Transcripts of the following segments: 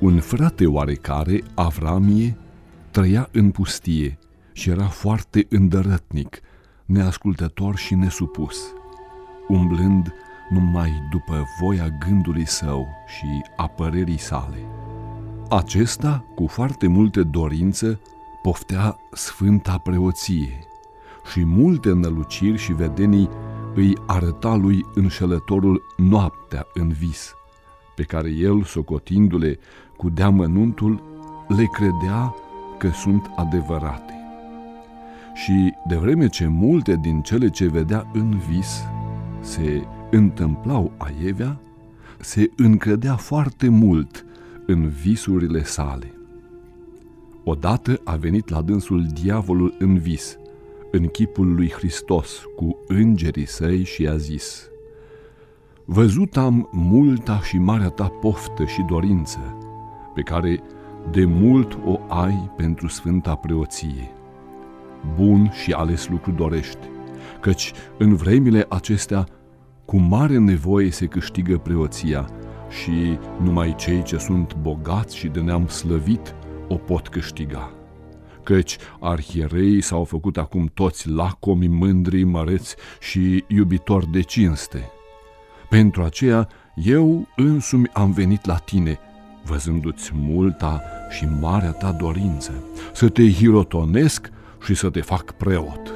Un frate oarecare, Avramie, trăia în pustie și era foarte îndărătnic, neascultător și nesupus, umblând numai după voia gândului său și a părerii sale. Acesta, cu foarte multe dorință, poftea sfânta preoție și multe năluciri și vedenii îi arăta lui înșelătorul noaptea în vis, pe care el, socotindu-le cu deamănuntul, le credea că sunt adevărate. Și de vreme ce multe din cele ce vedea în vis se întâmplau aievea, se încredea foarte mult în visurile sale. Odată a venit la dânsul diavolul în vis, în chipul lui Hristos, cu îngerii săi și a zis, Văzut am multa și marea ta poftă și dorință, pe care de mult o ai pentru sfânta preoție. Bun și ales lucru dorești, căci în vremile acestea cu mare nevoie se câștigă preoția și numai cei ce sunt bogați și de neam slăvit o pot câștiga. Căci arhierei s-au făcut acum toți lacomi, mândri, măreți și iubitori de cinste. Pentru aceea eu însumi am venit la tine, văzându-ți multa și marea ta dorință, să te hirotonesc și să te fac preot.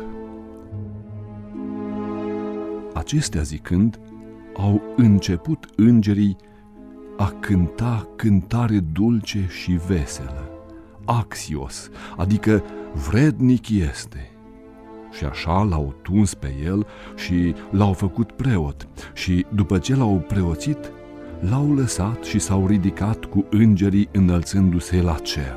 Acestea zicând, au început îngerii a cânta cântare dulce și veselă, axios, adică vrednic este. Și așa l-au tuns pe el și l-au făcut preot și după ce l-au preoțit, l-au lăsat și s-au ridicat cu îngerii înălțându-se la cer.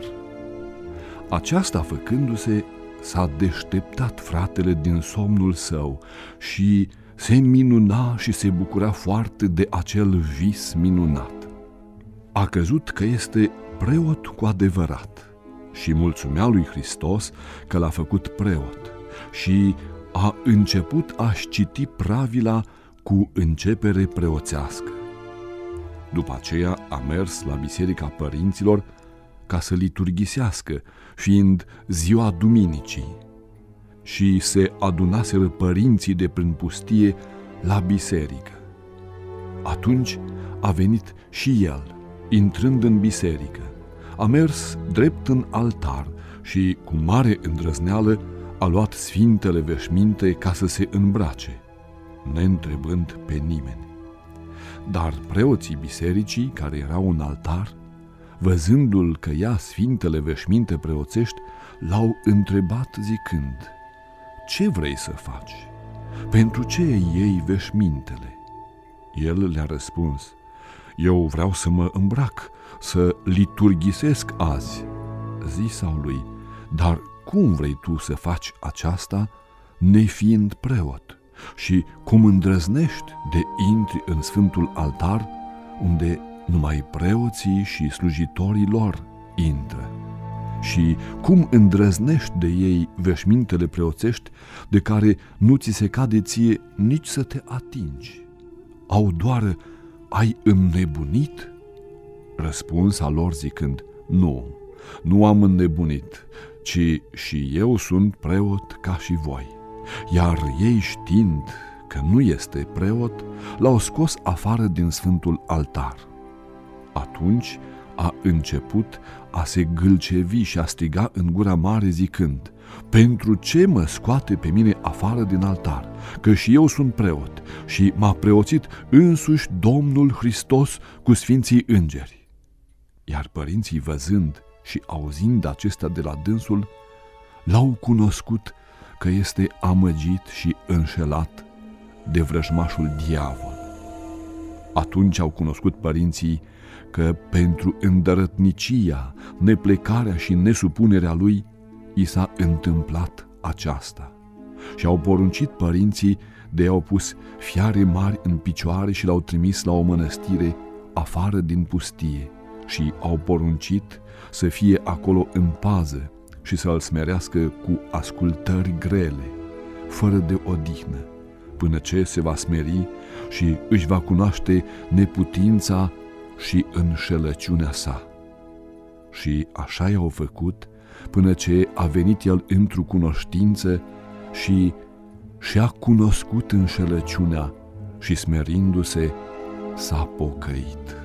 Aceasta făcându-se, s-a deșteptat fratele din somnul său și se minuna și se bucura foarte de acel vis minunat. A căzut că este preot cu adevărat și mulțumea lui Hristos că l-a făcut preot și a început a-și citi pravila cu începere preoțească. După aceea a mers la biserica părinților ca să liturghisească, fiind ziua duminicii. Și se adunaseră părinții de prin pustie la biserică. Atunci a venit și el, intrând în biserică. A mers drept în altar și, cu mare îndrăzneală, a luat sfintele veșminte ca să se îmbrace, neîntrebând pe nimeni. Dar preoții bisericii, care erau un altar, văzându-l că ia sfintele veșminte preoțești, l-au întrebat zicând, Ce vrei să faci? Pentru ce iei veșmintele? El le-a răspuns, Eu vreau să mă îmbrac, să liturghisesc azi. Zisau lui, dar cum vrei tu să faci aceasta, nefiind preot? și cum îndrăznești de intri în sfântul altar, unde numai preoții și slujitorii lor intră. Și cum îndrăznești de ei veșmintele preoțești, de care nu ți se cade ție nici să te atingi. Au doar, ai înnebunit? Răspunsa lor zicând, nu, nu am înnebunit, ci și eu sunt preot ca și voi iar ei știind că nu este preot, l-au scos afară din sfântul altar. Atunci a început a se gâlcevi și a striga în gura mare zicând, Pentru ce mă scoate pe mine afară din altar? Că și eu sunt preot și m-a preoțit însuși Domnul Hristos cu sfinții îngeri. Iar părinții văzând și auzind acestea de la dânsul, l-au cunoscut că este amăgit și înșelat de vrăjmașul diavol. Atunci au cunoscut părinții că pentru îndărătnicia, neplecarea și nesupunerea lui, i s-a întâmplat aceasta. Și au poruncit părinții de i-au pus fiare mari în picioare și l-au trimis la o mănăstire afară din pustie și au poruncit să fie acolo în pază și să-l smerească cu ascultări grele, fără de odihnă, până ce se va smeri și își va cunoaște neputința și înșelăciunea sa. Și așa i-au făcut până ce a venit el într-o cunoștință și și-a cunoscut înșelăciunea și smerindu-se s-a pocăit.